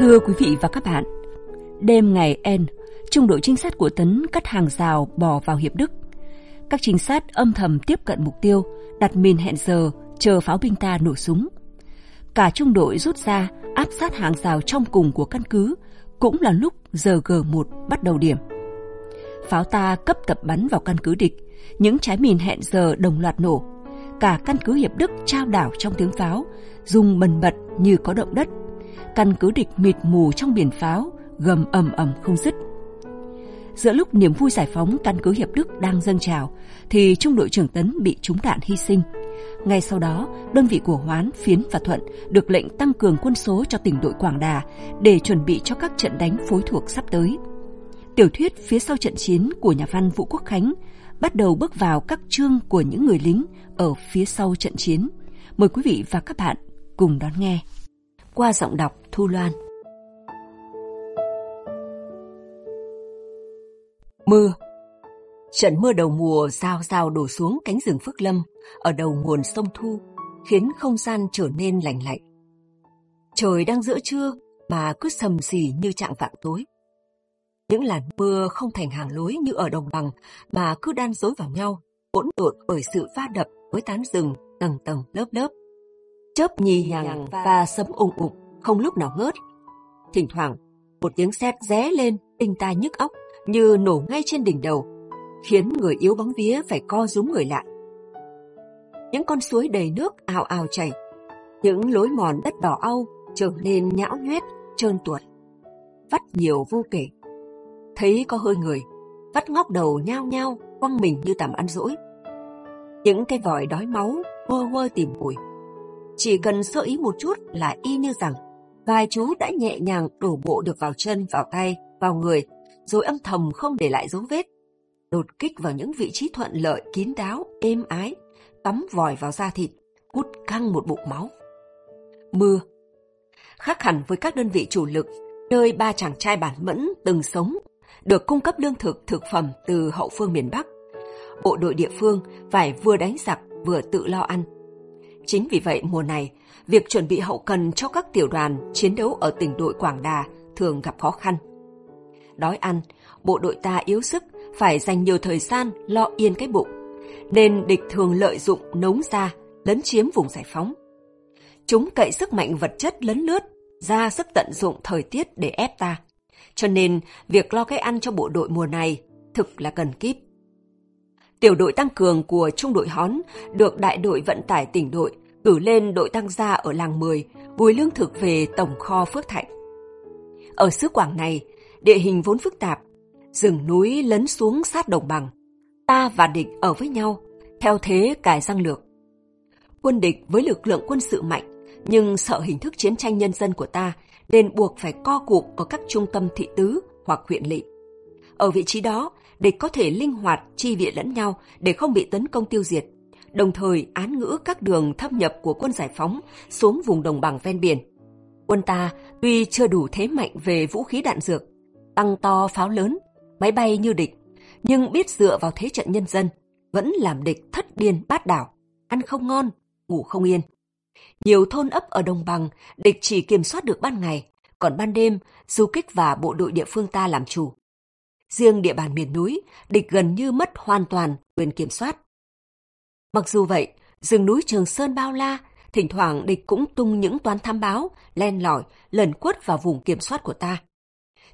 Thưa quý vị và các bạn, đêm ngày N, trung đội trinh sát của Tấn cắt hàng rào bò vào Hiệp Đức. Các trinh sát âm thầm tiếp cận mục tiêu, đặt mìn hẹn giờ, chờ pháo binh ta nổ súng. Cả trung đội rút ra, áp sát hàng rào trong cùng của căn cứ, cũng là lúc giờ G1 bắt đầu điểm. Pháo ta cấp tập bắn vào căn cứ địch, những trái mìn hẹn giờ đồng loạt nổ. Cả căn cứ Hiệp Đức trao đảo trong tiếng pháo, dùng bần bật như có động đất. Căn cứ địch mịt mù trong biển pháo, gầm ầm ầm không dứt. Giữa lúc niềm vui giải phóng căn cứ Hiệp Đức đang dâng trào, thì trung đội trưởng Tấn bị trúng đạn hy sinh. Ngay sau đó, đơn vị của Hoán, Phiến và Thuận được lệnh tăng cường quân số cho tỉnh đội Quảng Đà để chuẩn bị cho các trận đánh phối thuộc sắp tới. Tiểu thuyết phía sau trận chiến của nhà văn Vũ Quốc Khánh bắt đầu bước vào các chương của những người lính ở phía sau trận chiến. Mời quý vị và các bạn cùng đón nghe. Qua giọng đọc Thu Loan Mưa Trận mưa đầu mùa rào rào đổ xuống cánh rừng Phước Lâm ở đầu nguồn sông Thu, khiến không gian trở nên lạnh lạnh. Trời đang giữa trưa mà cứ sầm xì như trạng vạng tối. Những làn mưa không thành hàng lối như ở đồng bằng mà cứ đan dối vào nhau, hỗn độn bởi sự va đập với tán rừng tầng tầng lớp lớp. Chớp nhì nhằng và sấm ủng ục, không lúc nào ngớt. Thỉnh thoảng, một tiếng sét ré lên, tinh tai nhức óc như nổ ngay trên đỉnh đầu, khiến người yếu bóng vía phải co rúm người lại. Những con suối đầy nước ào ào chảy, những lối mòn đất đỏ au trở nên nhão nhoét, trơn tuột, vắt nhiều vô kể. Thấy có hơi người, vắt ngóc đầu nhao nhao, quăng mình như tầm ăn rỗi. Những cái vòi đói máu, quơ quơ tìm mùi. Chỉ cần sơ ý một chút là y như rằng vài chú đã nhẹ nhàng đổ bộ được vào chân, vào tay, vào người, rồi âm thầm không để lại dấu vết. Đột kích vào những vị trí thuận lợi, kín đáo, êm ái, tắm vòi vào da thịt, hút căng một bụng máu. Mưa Khác hẳn với các đơn vị chủ lực, nơi ba chàng trai bản mẫn từng sống, được cung cấp lương thực, thực phẩm từ hậu phương miền Bắc. Bộ đội địa phương phải vừa đánh giặc vừa tự lo ăn. Chính vì vậy mùa này, việc chuẩn bị hậu cần cho các tiểu đoàn chiến đấu ở tỉnh đội Quảng Đà thường gặp khó khăn. Đói ăn, bộ đội ta yếu sức, phải dành nhiều thời gian lo yên cái bụng, nên địch thường lợi dụng nống ra, lấn chiếm vùng giải phóng. Chúng cậy sức mạnh vật chất lấn lướt, ra sức tận dụng thời tiết để ép ta. Cho nên, việc lo cái ăn cho bộ đội mùa này thực là cần kíp. Tiểu đội tăng cường của trung đội Hón được đại đội vận tải tỉnh đội cử lên đội tăng gia ở làng 10, bùi lương thực về tổng kho Phước Thạnh. Ở xứ Quảng này, địa hình vốn phức tạp, rừng núi lấn xuống sát đồng bằng. Ta và địch ở với nhau, theo thế cài răng lược. Quân địch với lực lượng quân sự mạnh, nhưng sợ hình thức chiến tranh nhân dân của ta nên buộc phải co cụm ở các trung tâm thị tứ hoặc huyện lỵ. Ở vị trí đó, địch có thể linh hoạt chi viện lẫn nhau để không bị tấn công tiêu diệt, đồng thời án ngữ các đường thâm nhập của quân giải phóng xuống vùng đồng bằng ven biển. Quân ta tuy chưa đủ thế mạnh về vũ khí đạn dược, tăng to pháo lớn, máy bay như địch, nhưng biết dựa vào thế trận nhân dân, vẫn làm địch thất điên bát đảo, ăn không ngon, ngủ không yên. Nhiều thôn ấp ở đồng bằng, địch chỉ kiểm soát được ban ngày, còn ban đêm, du kích và bộ đội địa phương ta làm chủ. Riêng địa bàn miền núi, địch gần như mất hoàn toàn quyền kiểm soát. Mặc dù vậy, rừng núi Trường Sơn bao la, thỉnh thoảng địch cũng tung những toán tham báo, len lỏi, lần quất vào vùng kiểm soát của ta.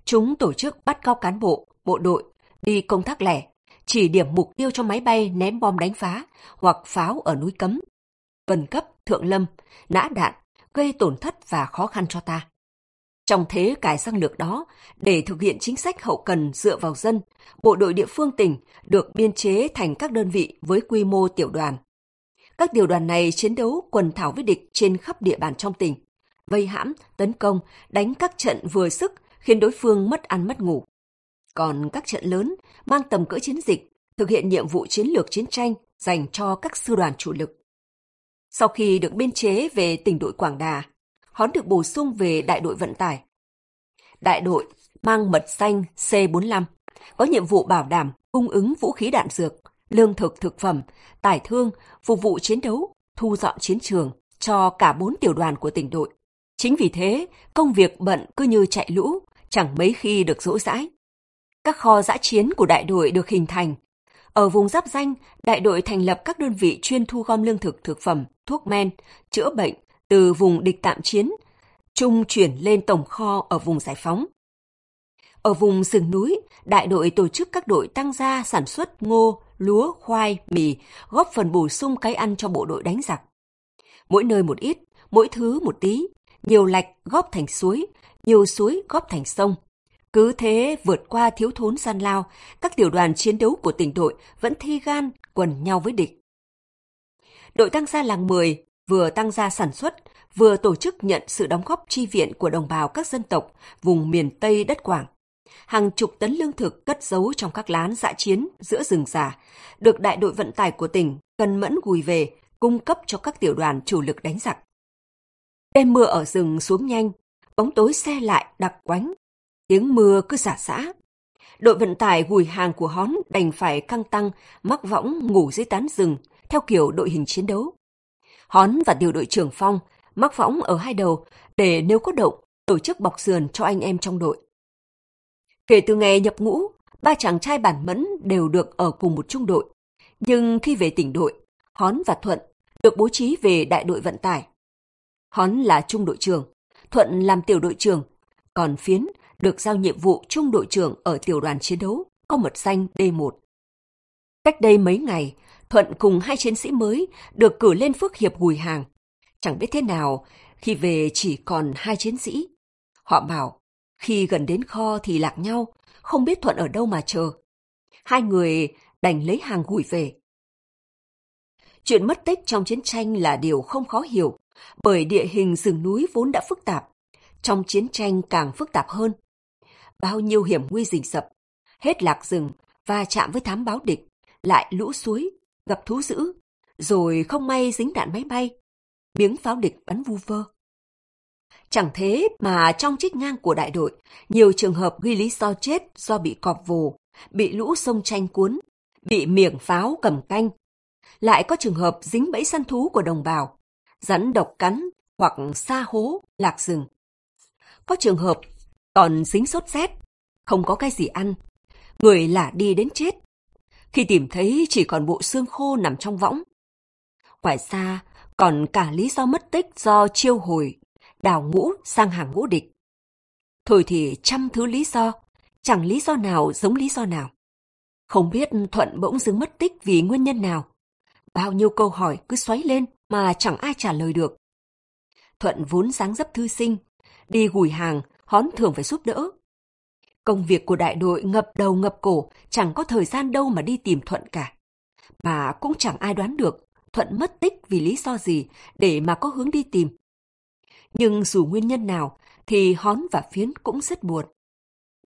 Chúng tổ chức bắt cao cán bộ, bộ đội, đi công tác lẻ, chỉ điểm mục tiêu cho máy bay ném bom đánh phá hoặc pháo ở núi cấm. Vân cấp, thượng lâm, nã đạn, gây tổn thất và khó khăn cho ta. Trong thế cải sang lược đó, để thực hiện chính sách hậu cần dựa vào dân, bộ đội địa phương tỉnh được biên chế thành các đơn vị với quy mô tiểu đoàn. Các tiểu đoàn này chiến đấu quần thảo với địch trên khắp địa bàn trong tỉnh, vây hãm, tấn công, đánh các trận vừa sức khiến đối phương mất ăn mất ngủ. Còn các trận lớn mang tầm cỡ chiến dịch, thực hiện nhiệm vụ chiến lược chiến tranh dành cho các sư đoàn chủ lực. Sau khi được biên chế về tỉnh đội Quảng Đà, hắn được bổ sung về đại đội vận tải. Đại đội mang mật xanh C45, có nhiệm vụ bảo đảm cung ứng vũ khí đạn dược, lương thực thực phẩm, tải thương, phục vụ chiến đấu, thu dọn chiến trường cho cả bốn tiểu đoàn của tỉnh đội. Chính vì thế, công việc bận cứ như chạy lũ, chẳng mấy khi được dỗ dãi. Các kho giã chiến của đại đội được hình thành. Ở vùng giáp danh, đại đội thành lập các đơn vị chuyên thu gom lương thực, thực phẩm, thuốc men, chữa bệnh từ vùng địch tạm chiến, trung chuyển lên tổng kho ở vùng giải phóng. Ở vùng rừng núi, đại đội tổ chức các đội tăng gia sản xuất ngô, lúa, khoai, mì, góp phần bổ sung cái ăn cho bộ đội đánh giặc. Mỗi nơi một ít, mỗi thứ một tí, nhiều lạch góp thành suối, nhiều suối góp thành sông. Cứ thế vượt qua thiếu thốn gian lao, các tiểu đoàn chiến đấu của tỉnh đội vẫn thi gan quần nhau với địch. Đội tăng gia làng 10 vừa tăng gia sản xuất, vừa tổ chức nhận sự đóng góp chi viện của đồng bào các dân tộc vùng miền Tây đất Quảng. Hàng chục tấn lương thực cất giấu trong các lán dã chiến giữa rừng già, được đại đội vận tải của tỉnh cần mẫn gùi về, cung cấp cho các tiểu đoàn chủ lực đánh giặc. Đêm mưa ở rừng xuống nhanh, bóng tối xe lại đặc quánh, tiếng mưa cứ xả xã. Đội vận tải gùi hàng của hón đành phải căng tăng, mắc võng ngủ dưới tán rừng, theo kiểu đội hình chiến đấu. Hón và tiểu đội trưởng Phong mắc võng ở hai đầu để nếu có động, tổ chức bọc sườn cho anh em trong đội. Kể từ ngày nhập ngũ, ba chàng trai bản mẫn đều được ở cùng một trung đội. Nhưng khi về tỉnh đội, Hón và Thuận được bố trí về đại đội vận tải. Hón là trung đội trưởng, Thuận làm tiểu đội trưởng, còn Phiến được giao nhiệm vụ trung đội trưởng ở tiểu đoàn chiến đấu, có mật danh D1. Cách đây mấy ngày, Thuận cùng hai chiến sĩ mới được cử lên phước hiệp gùi hàng. Chẳng biết thế nào, khi về chỉ còn hai chiến sĩ. Họ bảo, khi gần đến kho thì lạc nhau, không biết Thuận ở đâu mà chờ. Hai người đành lấy hàng gùi về. Chuyện mất tích trong chiến tranh là điều không khó hiểu, bởi địa hình rừng núi vốn đã phức tạp. Trong chiến tranh càng phức tạp hơn. Bao nhiêu hiểm nguy rình sập, hết lạc rừng và chạm với thám báo địch, lại lũ suối, gặp thú dữ, rồi không may dính đạn máy bay, miếng pháo địch bắn vu vơ. Chẳng thế mà trong trích ngang của đại đội, nhiều trường hợp ghi lý do chết do bị cọp vồ, bị lũ sông tranh cuốn, bị miệng pháo cầm canh. Lại có trường hợp dính bẫy săn thú của đồng bào, rắn độc cắn hoặc xa hố, lạc rừng. Có trường hợp còn dính sốt rét, không có cái gì ăn, người lả đi đến chết. Khi tìm thấy chỉ còn bộ xương khô nằm trong võng. Ngoài ra, còn cả lý do mất tích do chiêu hồi, đào ngũ sang hàng ngũ địch. Thôi thì trăm thứ lý do, chẳng lý do nào giống lý do nào. Không biết Thuận bỗng dưng mất tích vì nguyên nhân nào. Bao nhiêu câu hỏi cứ xoáy lên mà chẳng ai trả lời được. Thuận vốn dáng dấp thư sinh, đi gùi hàng, hón thường phải giúp đỡ. Công việc của đại đội ngập đầu ngập cổ, chẳng có thời gian đâu mà đi tìm Thuận cả. Mà cũng chẳng ai đoán được Thuận mất tích vì lý do gì để mà có hướng đi tìm. Nhưng dù nguyên nhân nào thì Hón và Phiến cũng rất buồn.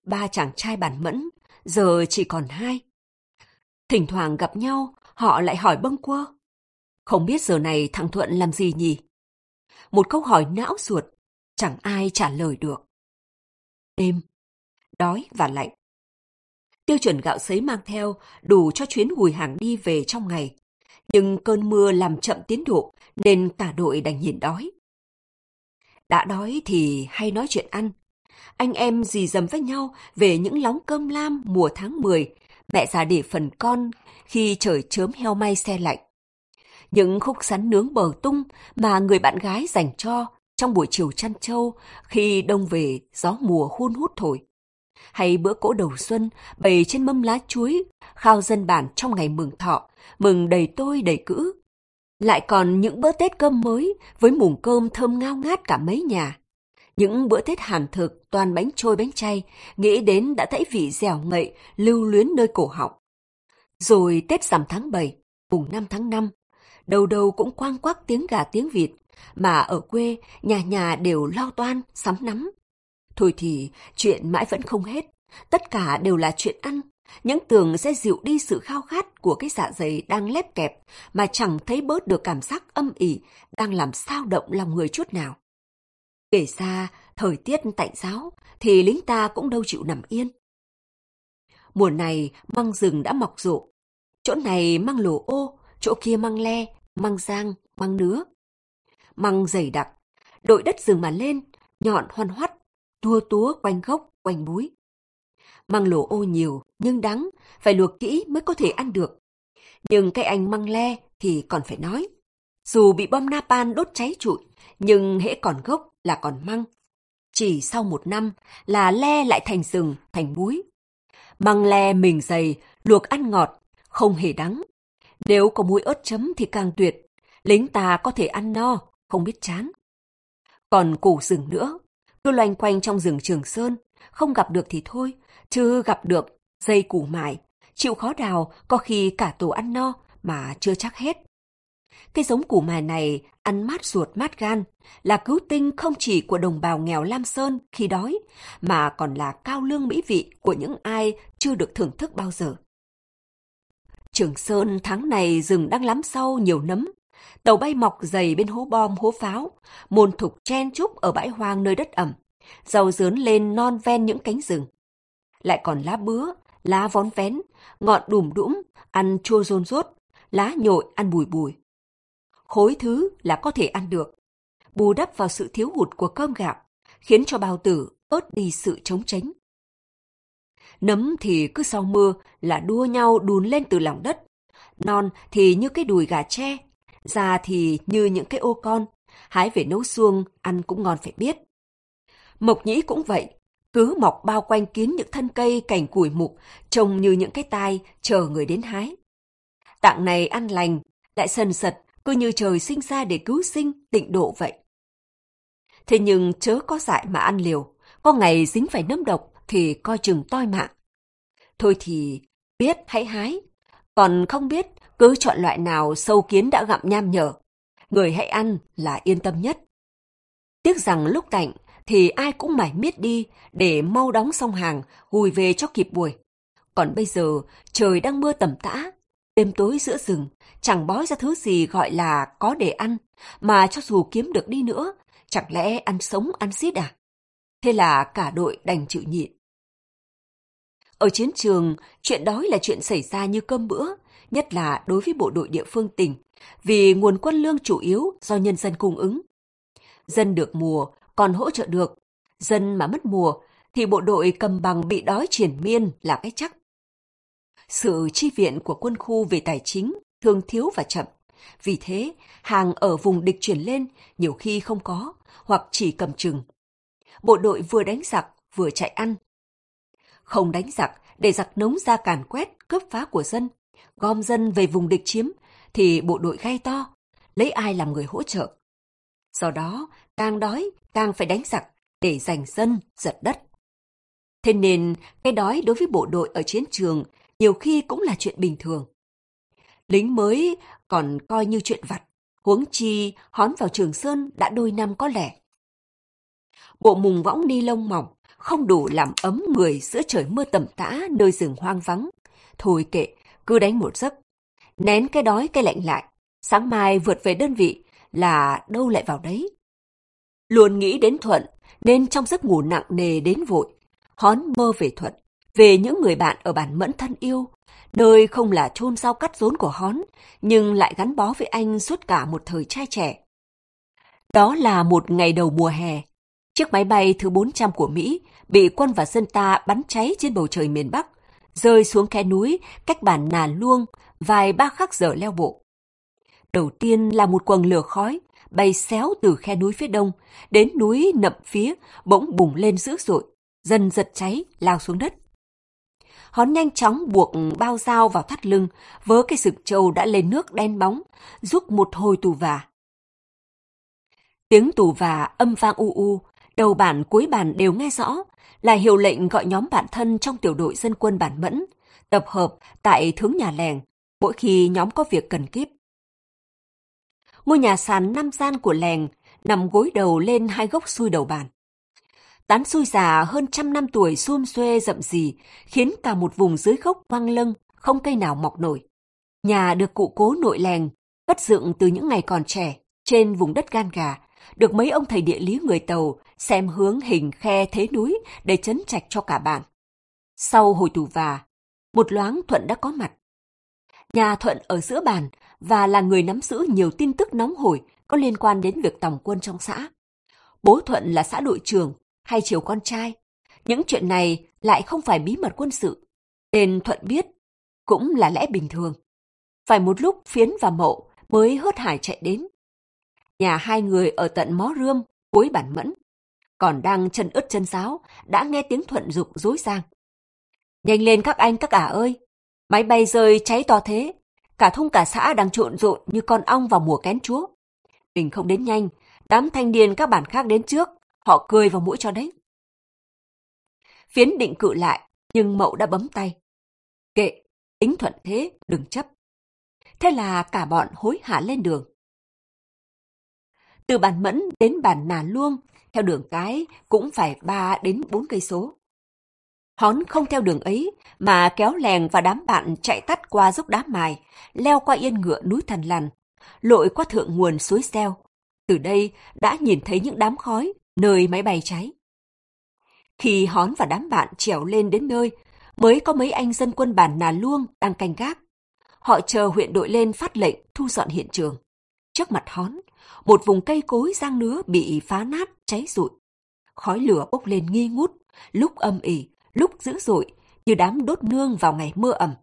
Ba chàng trai bản mẫn, giờ chỉ còn hai. Thỉnh thoảng gặp nhau, họ lại hỏi bâng quơ. Không biết giờ này thằng Thuận làm gì nhỉ? Một câu hỏi não ruột, chẳng ai trả lời được. Đêm, đói và lạnh. Tiêu chuẩn gạo sấy mang theo đủ cho chuyến gùi hàng đi về trong ngày. Nhưng cơn mưa làm chậm tiến độ nên cả đội đành nhìn đói. Đã đói thì hay nói chuyện ăn. Anh em dì dầm với nhau về những lóng cơm lam mùa tháng 10, mẹ già để phần con khi trời chớm heo may xe lạnh. Những khúc sắn nướng bờ tung mà người bạn gái dành cho trong buổi chiều chăn trâu khi đông về gió mùa hun hút thổi. Hay bữa cỗ đầu xuân bày trên mâm lá chuối, khao dân bản trong ngày mừng thọ, mừng đầy tôi đầy cữ. Lại còn những bữa Tết cơm mới với mùng cơm thơm ngao ngát cả mấy nhà. Những bữa Tết hàn thực toàn bánh trôi bánh chay, nghĩ đến đã thấy vị dẻo ngậy, lưu luyến nơi cổ họng. Rồi Tết rằm tháng 7, mùng 5 tháng 5, đầu đầu cũng quang quắc tiếng gà tiếng vịt, mà ở quê nhà nhà đều lo toan, sắm nắm. Thôi thì chuyện mãi vẫn không hết, tất cả đều là chuyện ăn, những tường sẽ dịu đi sự khao khát của cái dạ dày đang lép kẹp mà chẳng thấy bớt được cảm giác âm ỉ đang làm sao động lòng người chút nào. Kể ra, thời tiết tạnh giáo thì lính ta cũng đâu chịu nằm yên. Mùa này măng rừng đã mọc rộ. Chỗ này măng lồ ô, chỗ kia măng le, măng giang, măng nứa. Măng dày đặc, đội đất rừng mà lên, nhọn hoan hoắt, tua túa quanh gốc, quanh búi. Măng lổ ô nhiều, nhưng đắng, phải luộc kỹ mới có thể ăn được. Nhưng cây anh măng le thì còn phải nói. Dù bị bom napalm đốt cháy trụi, nhưng hễ còn gốc là còn măng. Chỉ sau một năm là le lại thành rừng, thành búi. Măng le mình dày, luộc ăn ngọt, không hề đắng. Nếu có muối ớt chấm thì càng tuyệt, lính ta có thể ăn no, không biết chán. Còn củ rừng nữa, cứ loanh quanh trong rừng Trường Sơn, không gặp được thì thôi, chứ gặp được dây củ mài, chịu khó đào có khi cả tổ ăn no mà chưa chắc hết. Cây giống củ mài này ăn mát ruột mát gan, là cứu tinh không chỉ của đồng bào nghèo Lam Sơn khi đói, mà còn là cao lương mỹ vị của những ai chưa được thưởng thức bao giờ. Trường Sơn tháng này rừng đang lắm sau nhiều nấm. Tàu bay mọc dày bên hố bom hố pháo, môn thục chen chúc ở bãi hoang nơi đất ẩm, rau dướn lên non ven những cánh rừng. Lại còn lá bứa, lá vón vén, ngọn đùm đũm, ăn chua rôn rốt, lá nhội ăn bùi bùi. Khối thứ là có thể ăn được, bù đắp vào sự thiếu hụt của cơm gạo, khiến cho bao tử bớt đi sự chống tránh. Nấm thì cứ sau mưa là đua nhau đùn lên từ lòng đất. Non thì như cái đùi gà tre, già thì như những cái ô con, hái về nấu xuông, ăn cũng ngon phải biết. Mộc nhĩ cũng vậy, cứ mọc bao quanh kín những thân cây cành củi mục, trông như những cái tai chờ người đến hái. Tạng này ăn lành, lại sần sật, cứ như trời sinh ra để cứu sinh, tịnh độ vậy. Thế nhưng chớ có dại mà ăn liều, có ngày dính phải nấm độc thì coi chừng toi mạng. Thôi thì biết hãy hái, còn không biết cứ chọn loại nào sâu kiến đã gặm nham nhở. Người hãy ăn là yên tâm nhất. Tiếc rằng lúc cạnh thì ai cũng mải miết đi để mau đóng xong hàng, gùi về cho kịp buổi. Còn bây giờ trời đang mưa tầm tã, đêm tối giữa rừng, chẳng bói ra thứ gì gọi là có để ăn, mà cho dù kiếm được đi nữa, chẳng lẽ ăn sống ăn xít à? Thế là cả đội đành chịu nhịn. Ở chiến trường, chuyện đói là chuyện xảy ra như cơm bữa, nhất là đối với bộ đội địa phương tỉnh, vì nguồn quân lương chủ yếu do nhân dân cung ứng. Dân được mùa còn hỗ trợ được, dân mà mất mùa thì bộ đội cầm bằng bị đói triển miên là cái chắc. Sự chi viện của quân khu về tài chính thường thiếu và chậm. Vì thế, hàng ở vùng địch chuyển lên nhiều khi không có hoặc chỉ cầm chừng. Bộ đội vừa đánh giặc vừa chạy ăn, không đánh giặc để giặc nống ra càn quét, cướp phá của dân, gom dân về vùng địch chiếm, thì bộ đội gay to, lấy ai làm người hỗ trợ. Do đó, càng đói, càng phải đánh giặc để giành dân, giật đất. Thế nên, cái đói đối với bộ đội ở chiến trường nhiều khi cũng là chuyện bình thường. Lính mới còn coi như chuyện vặt, huống chi hón vào Trường Sơn đã đôi năm có lẻ. Bộ mùng võng ni lông mỏng, không đủ làm ấm người giữa trời mưa tầm tã nơi rừng hoang vắng. Thôi kệ, cứ đánh một giấc. Nén cái đói cái lạnh lại, sáng mai vượt về đơn vị là đâu lại vào đấy. Luôn nghĩ đến Thuận, nên trong giấc ngủ nặng nề đến vội, hón mơ về Thuận, về những người bạn ở bản mẫn thân yêu, nơi không là chôn sao cắt rốn của hón, nhưng lại gắn bó với anh suốt cả một thời trai trẻ. Đó là một ngày đầu mùa hè, Chiếc máy bay thứ 400 của Mỹ bị quân và dân ta bắn cháy trên bầu trời miền Bắc, rơi xuống khe núi cách bản Nà Luông vài ba khắc giờ leo bộ. Đầu tiên là một quầng lửa khói bay xéo từ khe núi phía đông đến núi nậm phía bỗng bùng lên dữ dội, dần giật cháy lao xuống đất. Hón nhanh chóng buộc bao dao vào thắt lưng, vớ cái sực trâu đã lên nước đen bóng, giúp một hồi tù vả. Tiếng tù vả âm vang u u, đầu bản cuối bản đều nghe rõ, là hiệu lệnh gọi nhóm bạn thân trong tiểu đội dân quân bản mẫn, tập hợp tại thướng nhà lèng, mỗi khi nhóm có việc cần kíp. Ngôi nhà sàn năm gian của lèng nằm gối đầu lên hai gốc xuôi đầu bản. Tán xuôi già hơn trăm năm tuổi xum xuê rậm rì, khiến cả một vùng dưới gốc quang lưng, không cây nào mọc nổi. Nhà được cụ cố nội lèng, cất dựng từ những ngày còn trẻ, trên vùng đất gan gà, được mấy ông thầy địa lý người Tàu xem hướng hình khe thế núi để chấn trạch cho cả bản. Sau hồi tù và, một loáng Thuận đã có mặt. Nhà Thuận ở giữa bàn và là người nắm giữ nhiều tin tức nóng hổi có liên quan đến việc tòng quân trong xã. bố Thuận là xã đội trưởng hay chiều con trai. Những chuyện này lại không phải bí mật quân sự. nên Thuận biết, cũng là lẽ bình thường. Phải một lúc Phiến và Mậu mới hớt hải chạy đến. Nhà hai người ở tận Mó Rươm, cuối bản mẫn. Còn đang chân ướt chân sáo đã nghe tiếng Thuận dục dối sang. Nhanh lên các anh các ả ơi! Máy bay rơi cháy to thế. Cả thôn cả xã đang trộn rộn như con ong vào mùa kén chúa. Mình không đến nhanh, đám thanh niên các bản khác đến trước, họ cười vào mũi cho đấy. Phiến định cự lại, nhưng Mậu đã bấm tay. Kệ, tính thuận thế, đừng chấp. Thế là cả bọn hối hả lên đường. Từ bản Mẫn đến bản Nà Luông, theo đường cái cũng phải 3 đến 4 cây số. Hón không theo đường ấy mà kéo lèng và đám bạn chạy tắt qua dốc đá mài, leo qua yên ngựa núi Thần Lằn, lội qua thượng nguồn suối Xeo. Từ đây đã nhìn thấy những đám khói nơi máy bay cháy. Khi Hón và đám bạn trèo lên đến nơi, mới có mấy anh dân quân bản Nà Luông đang canh gác. Họ chờ huyện đội lên phát lệnh thu dọn hiện trường. Trước mặt Hón, một vùng cây cối giang nứa bị phá nát, cháy rụi. Khói lửa bốc lên nghi ngút, lúc âm ỉ, lúc dữ dội, như đám đốt nương vào ngày mưa ẩm.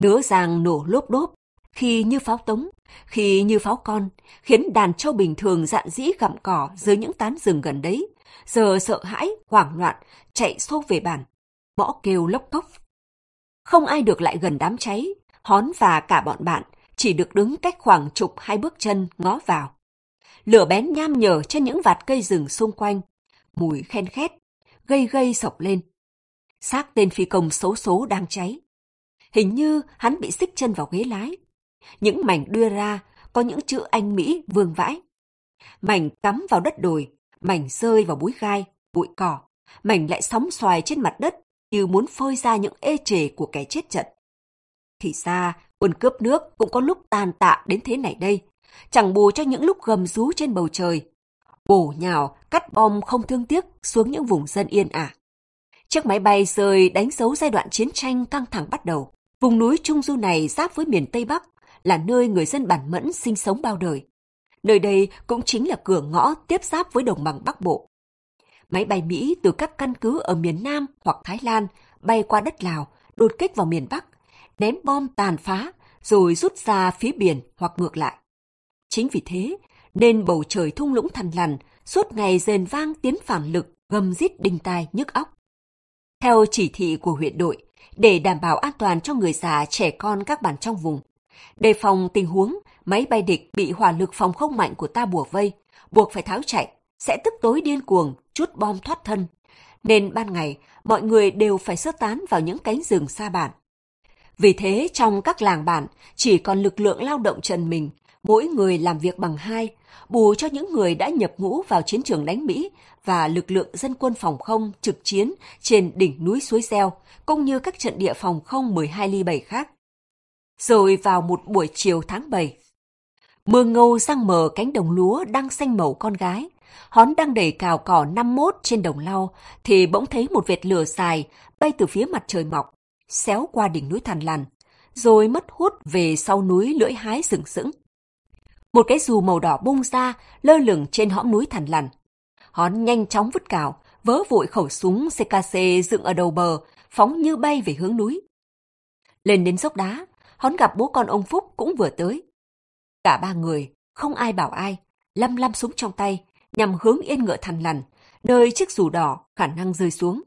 Nứa giang nổ lốp đốp, khi như pháo tống, khi như pháo con, khiến đàn trâu bình thường dạn dĩ gặm cỏ dưới những tán rừng gần đấy, giờ sợ hãi, hoảng loạn, chạy xô về bàn, bỏ kêu lốc cốc. Không ai được lại gần đám cháy, hón và cả bọn bạn chỉ được đứng cách khoảng chục hai bước chân ngó vào. Lửa bén nham nhở trên những vạt cây rừng xung quanh, mùi khen khét, gây gây sọc lên. Xác tên phi công xấu số đang cháy. Hình như hắn bị xích chân vào ghế lái. Những mảnh đưa ra có những chữ Anh Mỹ vương vãi. Mảnh cắm vào đất đồi, mảnh rơi vào búi gai, bụi cỏ, mảnh lại sóng xoài trên mặt đất như muốn phơi ra những ê chề của kẻ chết trận. Thì ra, quân cướp nước cũng có lúc tàn tạ đến thế này đây, chẳng bù cho những lúc gầm rú trên bầu trời. Bổ nhào, cắt bom không thương tiếc xuống những vùng dân yên ả. Chiếc máy bay rơi đánh dấu giai đoạn chiến tranh căng thẳng bắt đầu. Vùng núi Trung Du này giáp với miền Tây Bắc, là nơi người dân bản mẫn sinh sống bao đời. Nơi đây cũng chính là cửa ngõ tiếp giáp với đồng bằng Bắc Bộ. Máy bay Mỹ từ các căn cứ ở miền Nam hoặc Thái Lan bay qua đất Lào, đột kích vào miền Bắc, ném bom tàn phá, rồi rút ra phía biển hoặc ngược lại. Chính vì thế, nên bầu trời thung lũng thằn lằn suốt ngày rền vang tiếng phản lực gầm rít đinh tai nhức óc. Theo chỉ thị của huyện đội, để đảm bảo an toàn cho người già trẻ con các bản trong vùng, Đề phòng tình huống máy bay địch bị hỏa lực phòng không mạnh của ta bùa vây, buộc phải tháo chạy, sẽ tức tối điên cuồng, chút bom thoát thân. Nên ban ngày, mọi người đều phải sơ tán vào những cánh rừng xa bản. Vì thế, trong các làng bản, chỉ còn lực lượng lao động trần mình, mỗi người làm việc bằng hai, bù cho những người đã nhập ngũ vào chiến trường đánh Mỹ và lực lượng dân quân phòng không trực chiến trên đỉnh núi suối Gieo, cũng như các trận địa phòng không 12 ly 7 khác. Rồi vào một buổi chiều tháng 7, mưa ngâu sang mờ cánh đồng lúa đang xanh màu con gái. Hón đang đẩy cào cỏ năm mốt trên đồng lau, thì bỗng thấy một vệt lửa dài bay từ phía mặt trời mọc, xéo qua đỉnh núi Thàn Lằn, rồi mất hút về sau núi lưỡi hái sừng sững. Một cái dù màu đỏ bung ra, lơ lửng trên hõm núi Thàn Lằn. Hón nhanh chóng vứt cào, vớ vội khẩu súng CKC dựng ở đầu bờ, phóng như bay về hướng núi. Lên đến dốc đá, Hón gặp bố con ông Phúc cũng vừa tới. Cả ba người, không ai bảo ai, lăm lăm súng trong tay, nhằm hướng yên ngựa thằn lằn, nơi chiếc dù đỏ khả năng rơi xuống.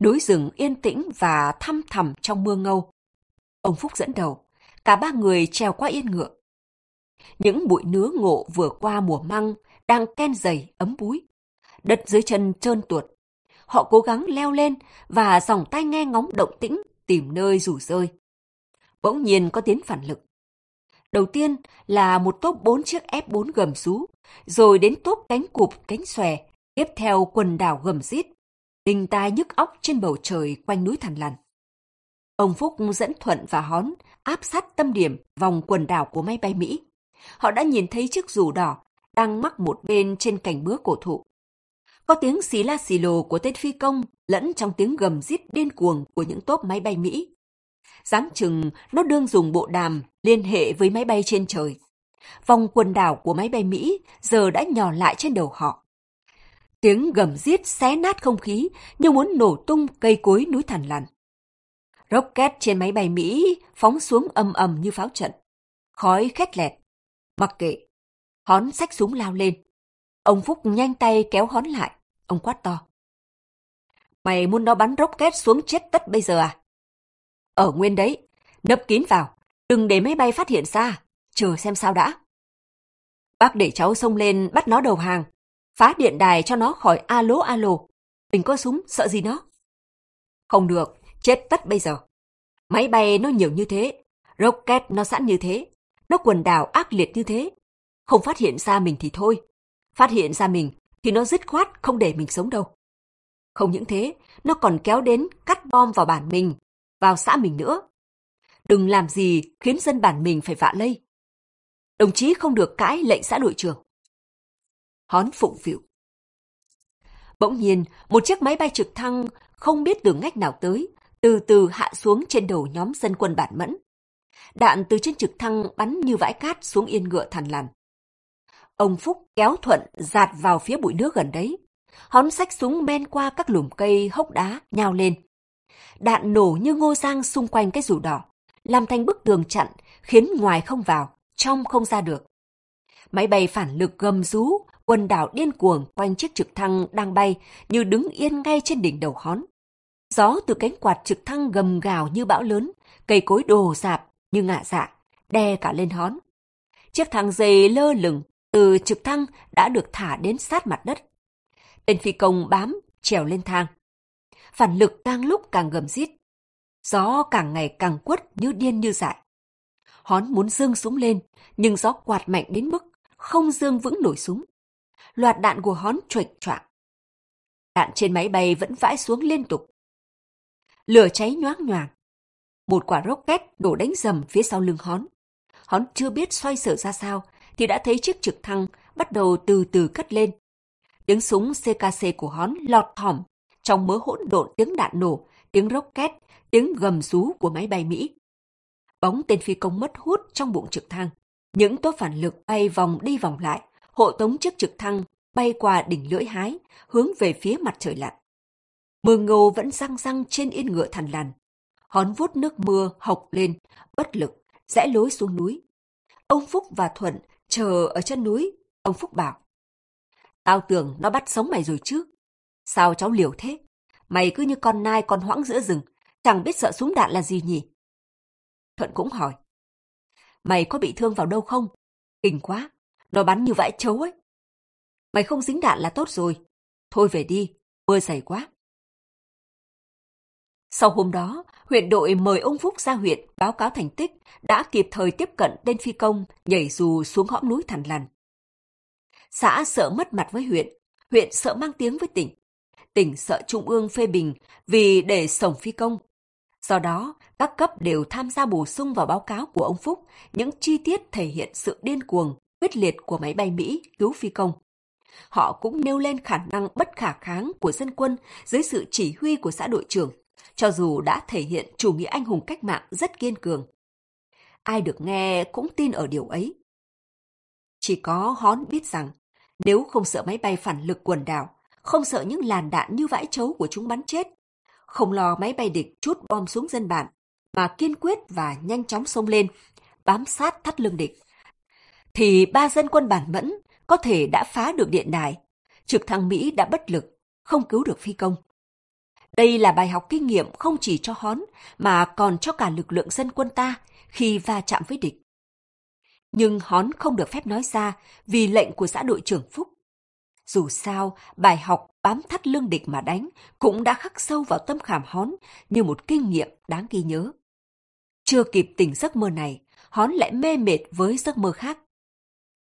Núi rừng yên tĩnh và thăm thẳm trong mưa ngâu. Ông Phúc dẫn đầu, cả ba người trèo qua yên ngựa. Những bụi nứa ngộ vừa qua mùa măng đang ken dày ấm búi. Đất dưới chân trơn tuột. Họ cố gắng leo lên và dòng tay nghe ngóng động tĩnh tìm nơi rủ rơi bỗng nhiên có tiếng phản lực. Đầu tiên là một tốp bốn chiếc F4 gầm rú, rồi đến tốp cánh cụp cánh xòe, tiếp theo quần đảo gầm rít, đình tai nhức óc trên bầu trời quanh núi Thằn Lằn. Ông Phúc dẫn Thuận và Hón áp sát tâm điểm vòng quần đảo của máy bay Mỹ. Họ đã nhìn thấy chiếc dù đỏ đang mắc một bên trên cành bứa cổ thụ. Có tiếng xì la xì lồ của tên phi công lẫn trong tiếng gầm rít điên cuồng của những tốp máy bay Mỹ Giáng chừng, nó đương dùng bộ đàm liên hệ với máy bay trên trời. Vòng quần đảo của máy bay Mỹ giờ đã nhỏ lại trên đầu họ. Tiếng gầm giết xé nát không khí, như muốn nổ tung cây cối núi Thằn Lằn. Rocket trên máy bay Mỹ phóng xuống ầm ầm như pháo trận. Khói khét lẹt. Mặc kệ. Hón xách súng lao lên. Ông Phúc nhanh tay kéo hón lại. Ông quát to. Mày muốn nó bắn rocket xuống chết tất bây giờ à? Ở nguyên đấy. Nấp kín vào. Đừng để máy bay phát hiện ra. Chờ xem sao đã. Bác để cháu xông lên bắt nó đầu hàng. Phá điện đài cho nó khỏi alo alo. Mình có súng, sợ gì nó? Không được, chết tất bây giờ. Máy bay nó nhiều như thế, rocket nó sẵn như thế, nó quần đảo ác liệt như thế. Không phát hiện ra mình thì thôi. Phát hiện ra mình thì nó dứt khoát không để mình sống đâu. Không những thế, nó còn kéo đến cắt bom vào bản mình, vào xã mình nữa. Đừng làm gì khiến dân bản mình phải vạ lây. Đồng chí không được cãi lệnh xã đội trưởng. Hón phụng phịu. Bỗng nhiên, một chiếc máy bay trực thăng không biết từ ngách nào tới, từ từ hạ xuống trên đầu nhóm dân quân bản mẫn. Đạn từ trên trực thăng bắn như vãi cát xuống yên ngựa thằn lằn. Ông Phúc kéo Thuận giạt vào phía bụi nước gần đấy. Hón sách súng men qua các lùm cây hốc đá, nhào lên. Đạn nổ như ngô giang xung quanh cái rủ đỏ, làm thành bức tường chặn, khiến ngoài không vào, trong không ra được. Máy bay phản lực gầm rú, quần đảo điên cuồng quanh chiếc trực thăng đang bay như đứng yên ngay trên đỉnh đầu hón. Gió từ cánh quạt trực thăng gầm gào như bão lớn, cây cối đồ sạp như ngạ dạ, đè cả lên hón. Chiếc thang dây lơ lửng từ trực thăng đã được thả đến sát mặt đất. Tên phi công bám, trèo lên thang. Phản lực càng lúc càng gầm rít. Gió càng ngày càng quất như điên như dại. Hón muốn dương súng lên, nhưng gió quạt mạnh đến mức không dương vững nổi súng. Loạt đạn của hón chuệch choạng. Đạn trên máy bay vẫn vãi xuống liên tục. Lửa cháy nhoáng nhoàng. Một quả rocket đổ đánh dầm phía sau lưng hón. Hón chưa biết xoay sở ra sao, thì đã thấy chiếc trực thăng bắt đầu từ từ cất lên. Tiếng súng CKC của hón lọt thỏm, trong mớ hỗn độn tiếng đạn nổ, tiếng rocket, tiếng gầm rú của máy bay Mỹ. Bóng tên phi công mất hút trong bụng trực thăng. Những tốp phản lực bay vòng đi vòng lại, hộ tống chiếc trực thăng bay qua đỉnh lưỡi hái, hướng về phía mặt trời lặn. Mưa ngô vẫn răng răng trên yên ngựa thằn lằn. Hón vuốt nước mưa hộc lên, bất lực, rẽ lối xuống núi. Ông Phúc và Thuận chờ ở chân núi. Ông Phúc bảo. Tao tưởng nó bắt sống mày rồi chứ. Sao cháu liều thế? Mày cứ như con nai con hoãng giữa rừng, chẳng biết sợ súng đạn là gì nhỉ? Thuận cũng hỏi. Mày có bị thương vào đâu không? Kinh quá, nó bắn như vãi chấu ấy. Mày không dính đạn là tốt rồi. Thôi về đi, mưa dày quá. Sau hôm đó, huyện đội mời ông Phúc ra huyện báo cáo thành tích đã kịp thời tiếp cận tên phi công nhảy dù xuống hõm núi thằn lằn. Xã sợ mất mặt với huyện, huyện sợ mang tiếng với tỉnh. Tỉnh sợ Trung ương phê bình vì để sổng phi công. Do đó, các cấp đều tham gia bổ sung vào báo cáo của ông Phúc những chi tiết thể hiện sự điên cuồng, quyết liệt của máy bay Mỹ cứu phi công. Họ cũng nêu lên khả năng bất khả kháng của dân quân dưới sự chỉ huy của xã đội trưởng cho dù đã thể hiện chủ nghĩa anh hùng cách mạng rất kiên cường. Ai được nghe cũng tin ở điều ấy. Chỉ có hón biết rằng, nếu không sợ máy bay phản lực quần đảo, không sợ những làn đạn như vãi chấu của chúng bắn chết, không lo máy bay địch chút bom xuống dân bản, mà kiên quyết và nhanh chóng xông lên, bám sát thắt lưng địch, thì ba dân quân bản mẫn có thể đã phá được điện đài, trực thăng Mỹ đã bất lực, không cứu được phi công. Đây là bài học kinh nghiệm không chỉ cho hón mà còn cho cả lực lượng dân quân ta khi va chạm với địch. Nhưng hón không được phép nói ra vì lệnh của xã đội trưởng Phúc. Dù sao, bài học bám thắt lưng địch mà đánh cũng đã khắc sâu vào tâm khảm hón như một kinh nghiệm đáng ghi nhớ. Chưa kịp tỉnh giấc mơ này, hón lại mê mệt với giấc mơ khác.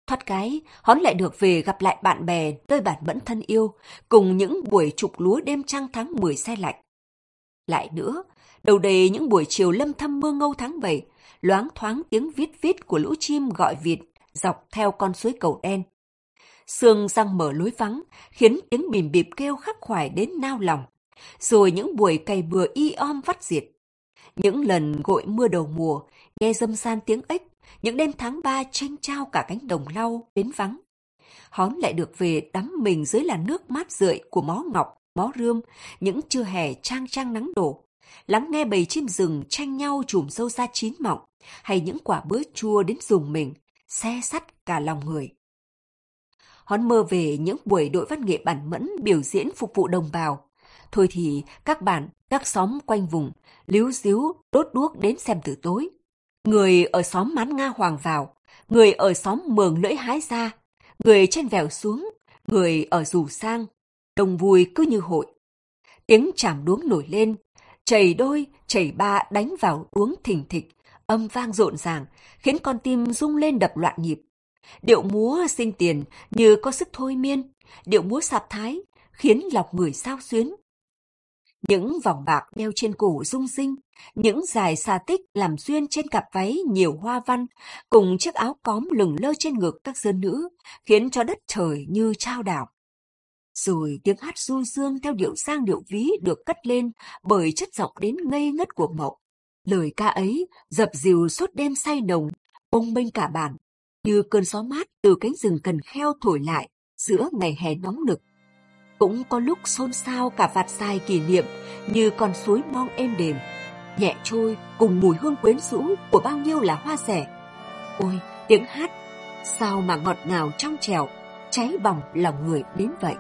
Thoát cái, hón lại được về gặp lại bạn bè nơi bản mẫn thân yêu, cùng những buổi trục lúa đêm trăng tháng 10 xe lạnh. Lại nữa, đầu đầy những buổi chiều lâm thâm mưa ngâu tháng 7, loáng thoáng tiếng vít vít của lũ chim gọi vịt dọc theo con suối cầu đen. Sương răng mở lối vắng, khiến tiếng bìm bịp kêu khắc khoải đến nao lòng. Rồi những buổi cày bừa y om vắt diệt. Những lần gội mưa đầu mùa, nghe dâm san tiếng ếch những đêm tháng ba tranh trao cả cánh đồng lau đến vắng. Hón lại được về đắm mình dưới làn nước mát rượi của mó ngọc, mó rươm, những trưa hè trang trang nắng đổ. Lắng nghe bầy chim rừng tranh nhau chùm sâu ra chín mọng, hay những quả bứa chua đến dùng mình, xe sắt cả lòng người. Hón mơ về những buổi đội văn nghệ bản mẫn biểu diễn phục vụ đồng bào. Thôi thì các bạn, các xóm quanh vùng, líu díu, đốt đuốc đến xem từ tối. Người ở xóm Mán Nga Hoàng vào, người ở xóm Mường Lưỡi Hái ra, người trên vèo xuống, người ở rủ sang, đồng vui cứ như hội. Tiếng chảm đuống nổi lên, chảy đôi, chảy ba đánh vào đuống thình thịch, âm vang rộn ràng, khiến con tim rung lên đập loạn nhịp. Điệu múa sinh tiền như có sức thôi miên, điệu múa sạp thái, khiến lọc người sao xuyến. Những vòng bạc đeo trên cổ rung rinh, những dài xà tích làm duyên trên cặp váy nhiều hoa văn, cùng chiếc áo cóm lừng lơ trên ngực các dân nữ, khiến cho đất trời như trao đảo. Rồi tiếng hát du dương theo điệu sang điệu ví được cất lên bởi chất giọng đến ngây ngất của mộng. Lời ca ấy dập dìu suốt đêm say nồng, bông bênh cả bản, như cơn gió mát từ cánh rừng cần kheo thổi lại giữa ngày hè nóng nực. Cũng có lúc xôn xao cả vạt dài kỷ niệm như con suối mong êm đềm, nhẹ trôi cùng mùi hương quyến rũ của bao nhiêu là hoa rẻ. Ôi, tiếng hát, sao mà ngọt ngào trong trèo, cháy bỏng lòng người đến vậy.